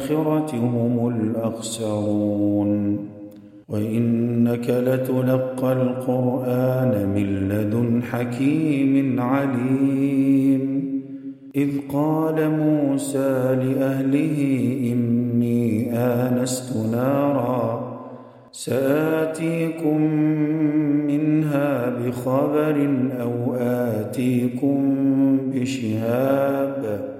الآخرة هم الأخسرون. وإنك لتلقى القرآن من لدن حكيم عليم. إذ قال موسى لأهله إني آنست نارا سآتيكم منها بخبر أو آتيكم بشهاب.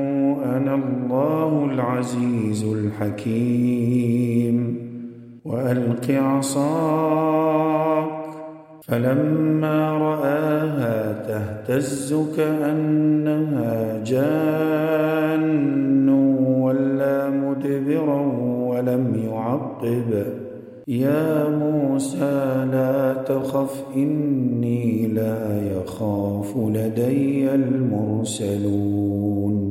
الله العزيز الحكيم. وألق عصاك فلما رآها تهتز كأنها جان ولا مدبرا ولم يعقب. يا موسى لا تخف إني لا يخاف لدي المرسلون.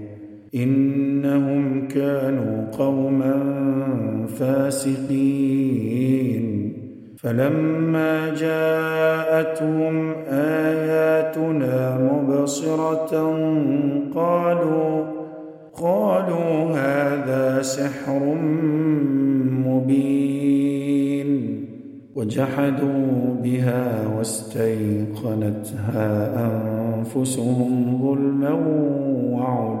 إنهم كانوا قوما فاسقين. فلما جاءتهم آياتنا مبصرة قالوا قالوا هذا سحر مبين. وجحدوا بها واستيقنتها أنفسهم ظلما وعلوا.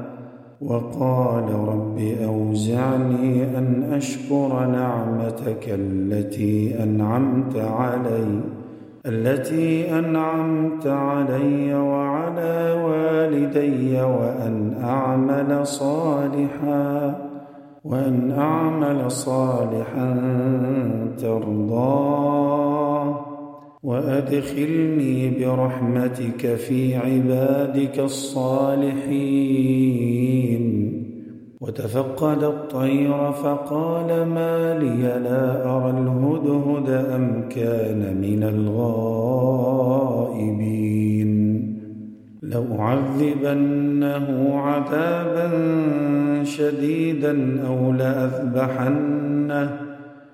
وقال رب أوزعني أن أشكر نعمتك التي أنعمت علي التي أنعمت علي وعلى والدي وأن أعمل صالحا وأن أعمل صالحا ترضاه وأدخلني برحمتك في عبادك الصالحين. وتفقد الطير فقال ما لي لا أرى الهدهد أم كان من الغائبين. لأعذبنه عذابا شديدا أو لأذبحنه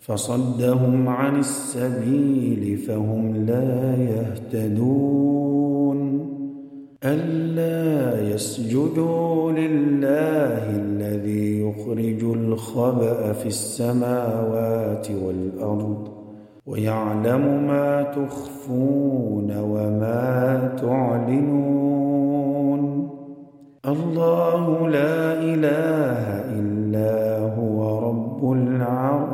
فصدهم عن السبيل فهم لا يهتدون. ألا يسجدوا لله الذي يخرج الخبأ في السماوات والأرض ويعلم ما تخفون وما تعلنون. الله لا إله إلا هو رب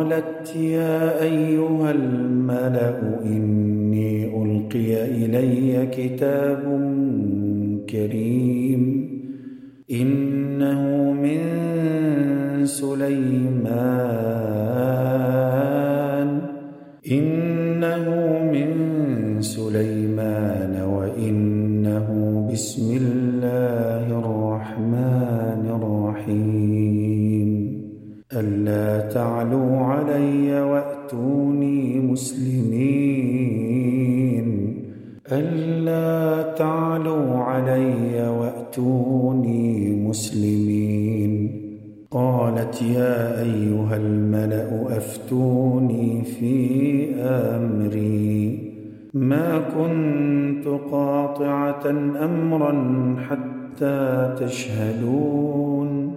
قالت يا أيها الملأ إني ألقي إلي كتاب كريم إنه من سليمان إنه من سليمان وإنه بسم الله الرحمن الرحيم. ألا تعلوا علي وأتوني مسلمين. قالت يا أيها الملأ أفتوني في أمري. ما كنت قاطعة أمرا حتى تشهدون.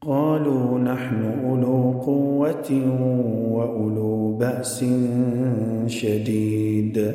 قالوا نحن أولو قوة وأولو بأس شديد.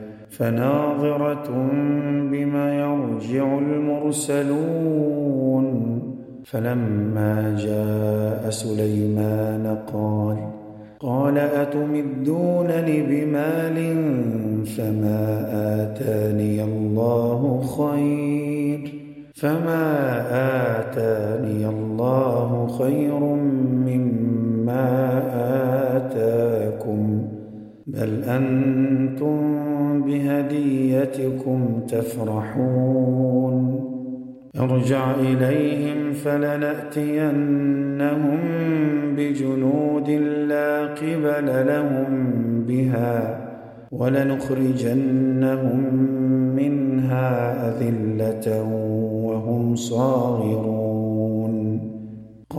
فناظرة بما يرجع المرسلون. فلما جاء سليمان قال قال أتمدونني بمال فما آتاني الله خير؟ فما آتاني الله خير مما آتاكم؟ بل أنتم بهديتكم تفرحون. ارجع إليهم فلنأتينهم بجنود لا قبل لهم بها ولنخرجنهم منها أذلة وهم صاغرون.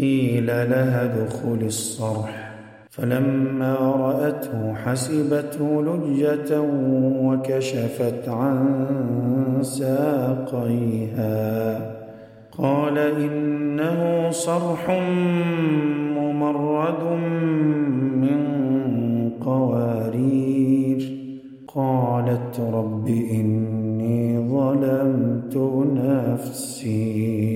قيل لها ادخل الصرح. فلما رأته حسبته لجة وكشفت عن ساقيها. قال إنه صرح ممرد من قوارير. قالت رب إني ظلمت نفسي.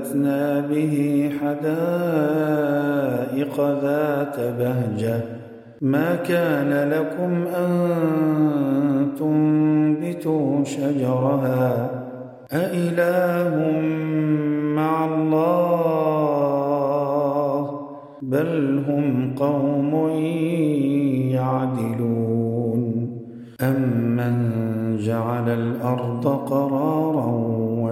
فأنبتنا به حدائق ذات بهجة. ما كان لكم أن تنبتوا شجرها؟ أإله مع الله بل هم قوم يعدلون. أمن جعل الأرض قرارا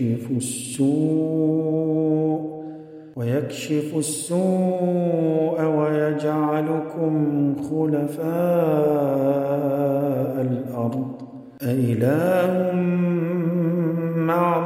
ويكشف السوء ويكشف السوء ويجعلكم خلفاء الأرض. أإله مع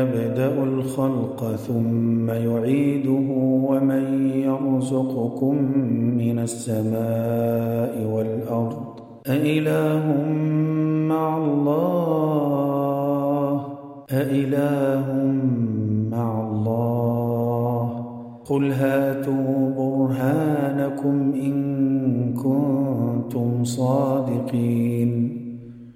يبدأ الخلق ثم يعيده ومن يرزقكم من السماء والأرض؟ أإله مع الله؟ أإله مع الله؟ قل هاتوا برهانكم إن كنتم صادقين.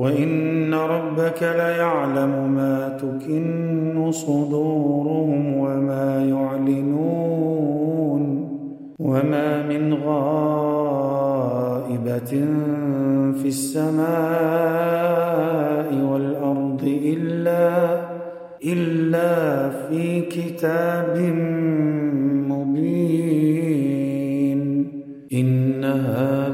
وإن ربك ليعلم ما تكن صدورهم وما يعلنون وما من غائبة في السماء والأرض إلا إلا في كتاب مبين. إن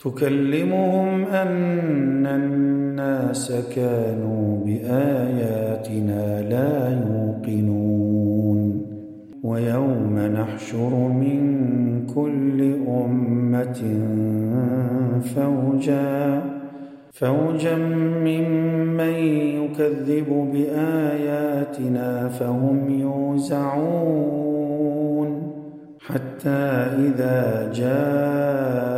تكلمهم أن الناس كانوا بآياتنا لا يوقنون. ويوم نحشر من كل أمة فوجا فوجا ممن يكذب بآياتنا فهم يوزعون. حتى إذا جاءوا